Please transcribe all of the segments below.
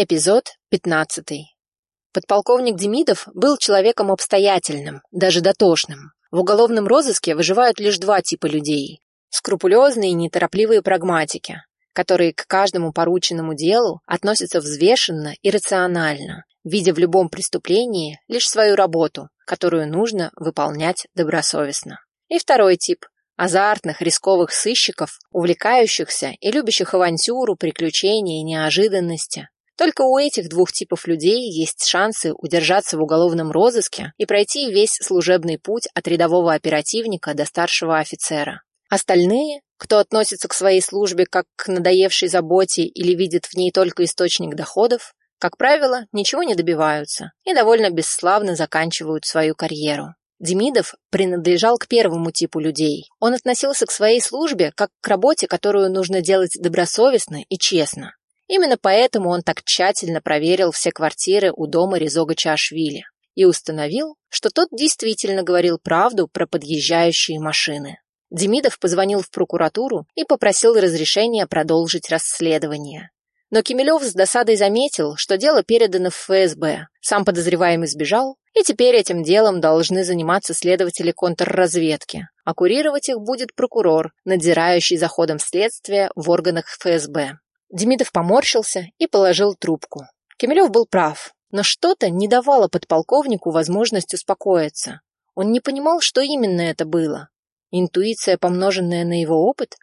Эпизод 15. Подполковник Демидов был человеком обстоятельным, даже дотошным. В уголовном розыске выживают лишь два типа людей. Скрупулезные и неторопливые прагматики, которые к каждому порученному делу относятся взвешенно и рационально, видя в любом преступлении лишь свою работу, которую нужно выполнять добросовестно. И второй тип – азартных, рисковых сыщиков, увлекающихся и любящих авантюру, приключения и неожиданности, только у этих двух типов людей есть шансы удержаться в уголовном розыске и пройти весь служебный путь от рядового оперативника до старшего офицера. Остальные, кто относится к своей службе как к надоевшей заботе или видит в ней только источник доходов, как правило, ничего не добиваются и довольно бесславно заканчивают свою карьеру. Демидов принадлежал к первому типу людей. Он относился к своей службе как к работе, которую нужно делать добросовестно и честно. Именно поэтому он так тщательно проверил все квартиры у дома Резога Чашвили и установил, что тот действительно говорил правду про подъезжающие машины. Демидов позвонил в прокуратуру и попросил разрешения продолжить расследование. Но Кемелев с досадой заметил, что дело передано в ФСБ. Сам подозреваемый сбежал, и теперь этим делом должны заниматься следователи контрразведки, а курировать их будет прокурор, надзирающий за ходом следствия в органах ФСБ. Демидов поморщился и положил трубку. Кемелев был прав, но что-то не давало подполковнику возможность успокоиться. Он не понимал, что именно это было. Интуиция, помноженная на его опыт?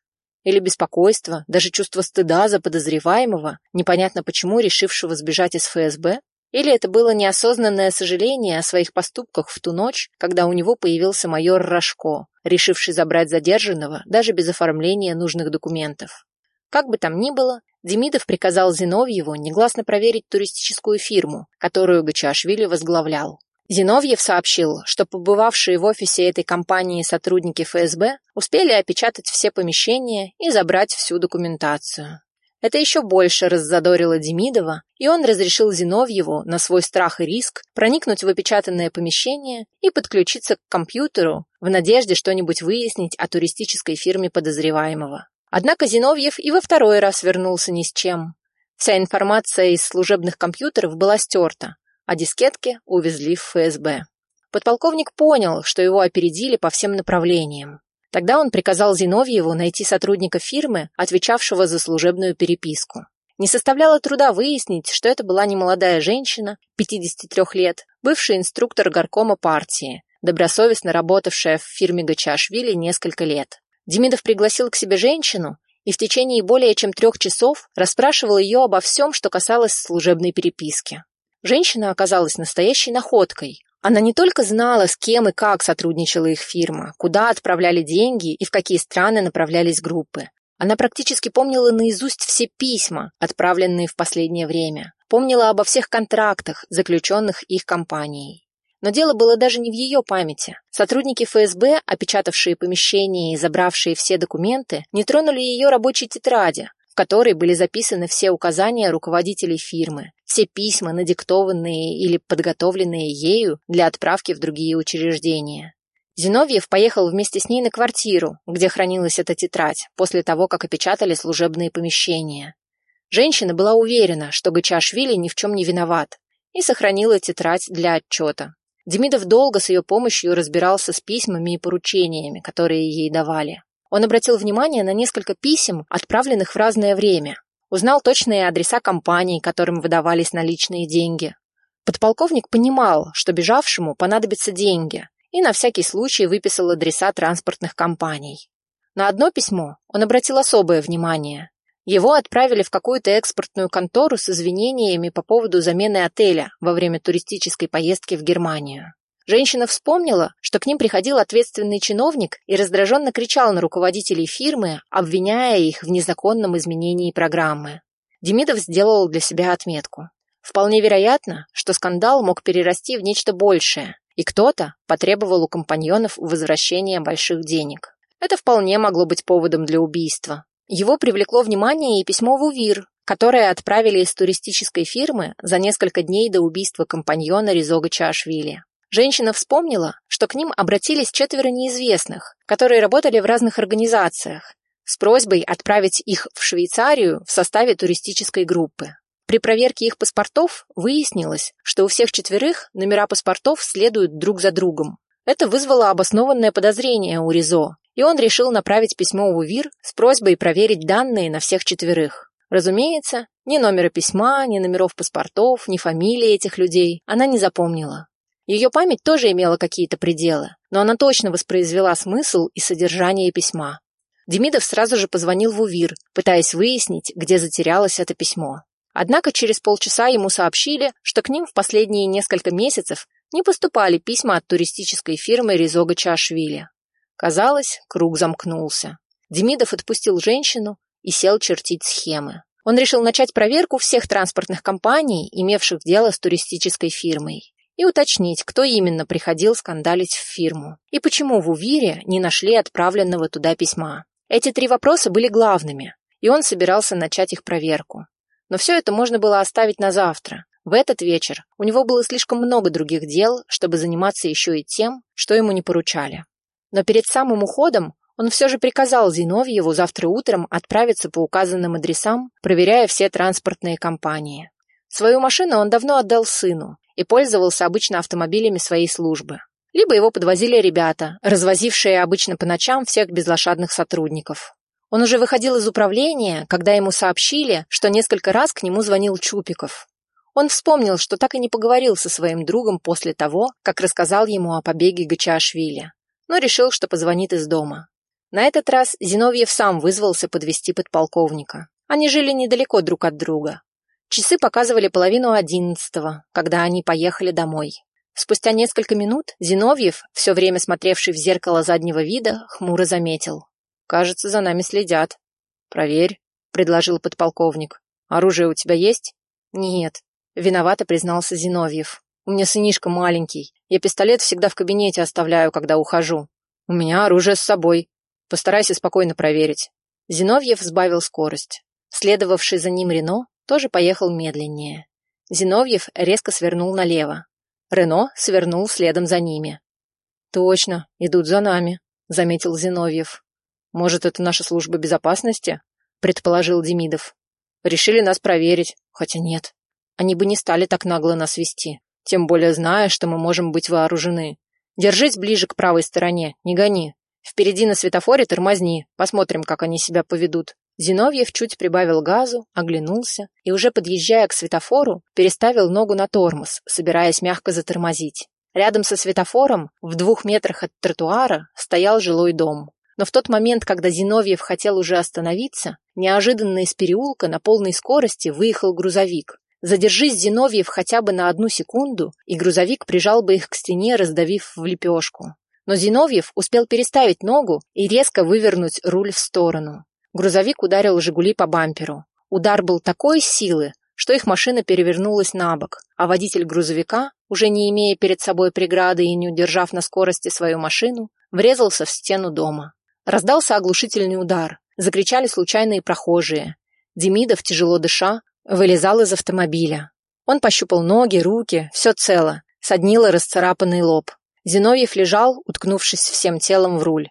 Или беспокойство, даже чувство стыда за подозреваемого, непонятно почему решившего сбежать из ФСБ? Или это было неосознанное сожаление о своих поступках в ту ночь, когда у него появился майор Рожко, решивший забрать задержанного даже без оформления нужных документов? Как бы там ни было, Демидов приказал Зиновьеву негласно проверить туристическую фирму, которую Гачашвили возглавлял. Зиновьев сообщил, что побывавшие в офисе этой компании сотрудники ФСБ успели опечатать все помещения и забрать всю документацию. Это еще больше раззадорило Демидова, и он разрешил Зиновьеву на свой страх и риск проникнуть в опечатанное помещение и подключиться к компьютеру в надежде что-нибудь выяснить о туристической фирме подозреваемого. Однако Зиновьев и во второй раз вернулся ни с чем. Вся информация из служебных компьютеров была стерта, а дискетки увезли в ФСБ. Подполковник понял, что его опередили по всем направлениям. Тогда он приказал Зиновьеву найти сотрудника фирмы, отвечавшего за служебную переписку. Не составляло труда выяснить, что это была немолодая женщина, 53 лет, бывший инструктор горкома партии, добросовестно работавшая в фирме Гачашвили несколько лет. Демидов пригласил к себе женщину и в течение более чем трех часов расспрашивал ее обо всем, что касалось служебной переписки. Женщина оказалась настоящей находкой. Она не только знала, с кем и как сотрудничала их фирма, куда отправляли деньги и в какие страны направлялись группы. Она практически помнила наизусть все письма, отправленные в последнее время, помнила обо всех контрактах, заключенных их компанией. Но дело было даже не в ее памяти. Сотрудники ФСБ, опечатавшие помещение и забравшие все документы, не тронули ее рабочей тетради, в которой были записаны все указания руководителей фирмы, все письма, надиктованные или подготовленные ею для отправки в другие учреждения. Зиновьев поехал вместе с ней на квартиру, где хранилась эта тетрадь, после того, как опечатали служебные помещения. Женщина была уверена, что Гачашвили ни в чем не виноват, и сохранила тетрадь для отчета. Демидов долго с ее помощью разбирался с письмами и поручениями, которые ей давали. Он обратил внимание на несколько писем, отправленных в разное время. Узнал точные адреса компаний, которым выдавались наличные деньги. Подполковник понимал, что бежавшему понадобятся деньги, и на всякий случай выписал адреса транспортных компаний. На одно письмо он обратил особое внимание. Его отправили в какую-то экспортную контору с извинениями по поводу замены отеля во время туристической поездки в Германию. Женщина вспомнила, что к ним приходил ответственный чиновник и раздраженно кричал на руководителей фирмы, обвиняя их в незаконном изменении программы. Демидов сделал для себя отметку. Вполне вероятно, что скандал мог перерасти в нечто большее, и кто-то потребовал у компаньонов возвращения больших денег. Это вполне могло быть поводом для убийства. Его привлекло внимание и письмо в УВИР, которое отправили из туристической фирмы за несколько дней до убийства компаньона Резога Чашвили. Женщина вспомнила, что к ним обратились четверо неизвестных, которые работали в разных организациях, с просьбой отправить их в Швейцарию в составе туристической группы. При проверке их паспортов выяснилось, что у всех четверых номера паспортов следуют друг за другом. Это вызвало обоснованное подозрение у Ризо, и он решил направить письмо в УВИР с просьбой проверить данные на всех четверых. Разумеется, ни номера письма, ни номеров паспортов, ни фамилии этих людей она не запомнила. Ее память тоже имела какие-то пределы, но она точно воспроизвела смысл и содержание письма. Демидов сразу же позвонил в УВИР, пытаясь выяснить, где затерялось это письмо. Однако через полчаса ему сообщили, что к ним в последние несколько месяцев не поступали письма от туристической фирмы Ризога Чашвили. Казалось, круг замкнулся. Демидов отпустил женщину и сел чертить схемы. Он решил начать проверку всех транспортных компаний, имевших дело с туристической фирмой, и уточнить, кто именно приходил скандалить в фирму, и почему в Увире не нашли отправленного туда письма. Эти три вопроса были главными, и он собирался начать их проверку. Но все это можно было оставить на завтра. В этот вечер у него было слишком много других дел, чтобы заниматься еще и тем, что ему не поручали. Но перед самым уходом он все же приказал Зиновьеву завтра утром отправиться по указанным адресам, проверяя все транспортные компании. Свою машину он давно отдал сыну и пользовался обычно автомобилями своей службы. Либо его подвозили ребята, развозившие обычно по ночам всех безлошадных сотрудников. Он уже выходил из управления, когда ему сообщили, что несколько раз к нему звонил Чупиков. Он вспомнил, что так и не поговорил со своим другом после того, как рассказал ему о побеге Гачашвили, но решил, что позвонит из дома. На этот раз Зиновьев сам вызвался подвести подполковника. Они жили недалеко друг от друга. Часы показывали половину одиннадцатого, когда они поехали домой. Спустя несколько минут Зиновьев, все время смотревший в зеркало заднего вида, хмуро заметил. «Кажется, за нами следят». «Проверь», — предложил подполковник. «Оружие у тебя есть?» «Нет», — виновато признался Зиновьев. «У меня сынишка маленький. Я пистолет всегда в кабинете оставляю, когда ухожу. У меня оружие с собой. Постарайся спокойно проверить». Зиновьев сбавил скорость. Следовавший за ним Рено тоже поехал медленнее. Зиновьев резко свернул налево. Рено свернул следом за ними. «Точно, идут за нами», — заметил Зиновьев. «Может, это наша служба безопасности?» — предположил Демидов. «Решили нас проверить, хотя нет. Они бы не стали так нагло нас вести, тем более зная, что мы можем быть вооружены. Держись ближе к правой стороне, не гони. Впереди на светофоре тормозни, посмотрим, как они себя поведут. Зиновьев чуть прибавил газу, оглянулся и, уже подъезжая к светофору, переставил ногу на тормоз, собираясь мягко затормозить. Рядом со светофором, в двух метрах от тротуара, стоял жилой дом. Но в тот момент, когда Зиновьев хотел уже остановиться, неожиданно из переулка на полной скорости выехал грузовик. Задержись Зиновьев хотя бы на одну секунду, и грузовик прижал бы их к стене, раздавив в лепешку но Зиновьев успел переставить ногу и резко вывернуть руль в сторону. Грузовик ударил «Жигули» по бамперу. Удар был такой силы, что их машина перевернулась на бок, а водитель грузовика, уже не имея перед собой преграды и не удержав на скорости свою машину, врезался в стену дома. Раздался оглушительный удар, закричали случайные прохожие. Демидов, тяжело дыша, вылезал из автомобиля. Он пощупал ноги, руки, все цело, соднило расцарапанный лоб. Зиновьев лежал, уткнувшись всем телом в руль.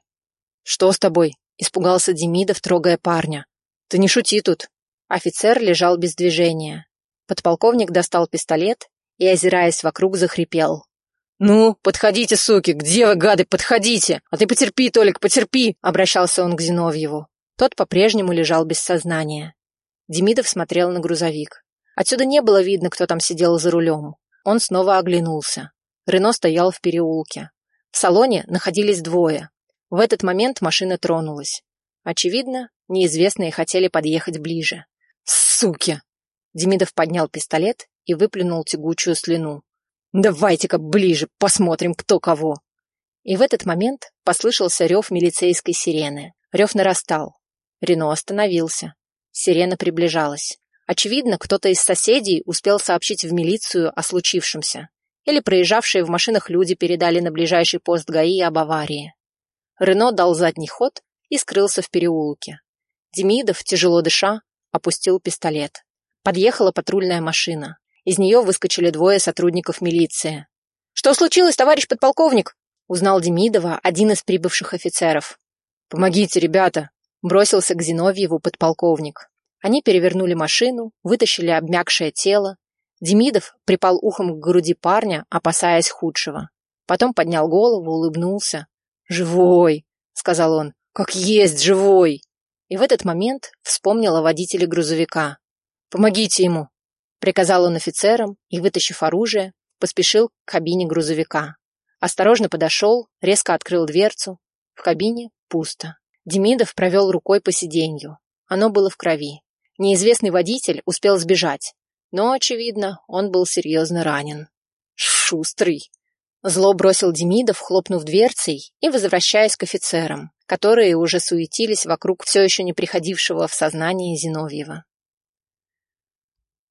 «Что с тобой?» – испугался Демидов, трогая парня. «Ты не шути тут». Офицер лежал без движения. Подполковник достал пистолет и, озираясь вокруг, захрипел. «Ну, подходите, суки! Где вы, гады, подходите! А ты потерпи, Толик, потерпи!» – обращался он к Зиновьеву. Тот по-прежнему лежал без сознания. Демидов смотрел на грузовик. Отсюда не было видно, кто там сидел за рулем. Он снова оглянулся. Рено стоял в переулке. В салоне находились двое. В этот момент машина тронулась. Очевидно, неизвестные хотели подъехать ближе. «Суки!» Демидов поднял пистолет и выплюнул тягучую слюну. «Давайте-ка ближе, посмотрим, кто кого!» И в этот момент послышался рев милицейской сирены. Рев нарастал. Рено остановился. Сирена приближалась. Очевидно, кто-то из соседей успел сообщить в милицию о случившемся или проезжавшие в машинах люди передали на ближайший пост ГАИ об аварии. Рено дал задний ход и скрылся в переулке. Демидов, тяжело дыша, опустил пистолет. Подъехала патрульная машина. Из нее выскочили двое сотрудников милиции. «Что случилось, товарищ подполковник?» узнал Демидова, один из прибывших офицеров. «Помогите, ребята!» Бросился к Зиновьеву подполковник. Они перевернули машину, вытащили обмякшее тело. Демидов припал ухом к груди парня, опасаясь худшего. Потом поднял голову, улыбнулся. «Живой!» — сказал он. «Как есть живой!» И в этот момент вспомнил о водителе грузовика. «Помогите ему!» — приказал он офицерам и, вытащив оружие, поспешил к кабине грузовика. Осторожно подошел, резко открыл дверцу. В кабине пусто. Демидов провел рукой по сиденью. Оно было в крови. Неизвестный водитель успел сбежать, но, очевидно, он был серьезно ранен. «Шустрый!» Зло бросил Демидов, хлопнув дверцей и возвращаясь к офицерам, которые уже суетились вокруг все еще не приходившего в сознание Зиновьева.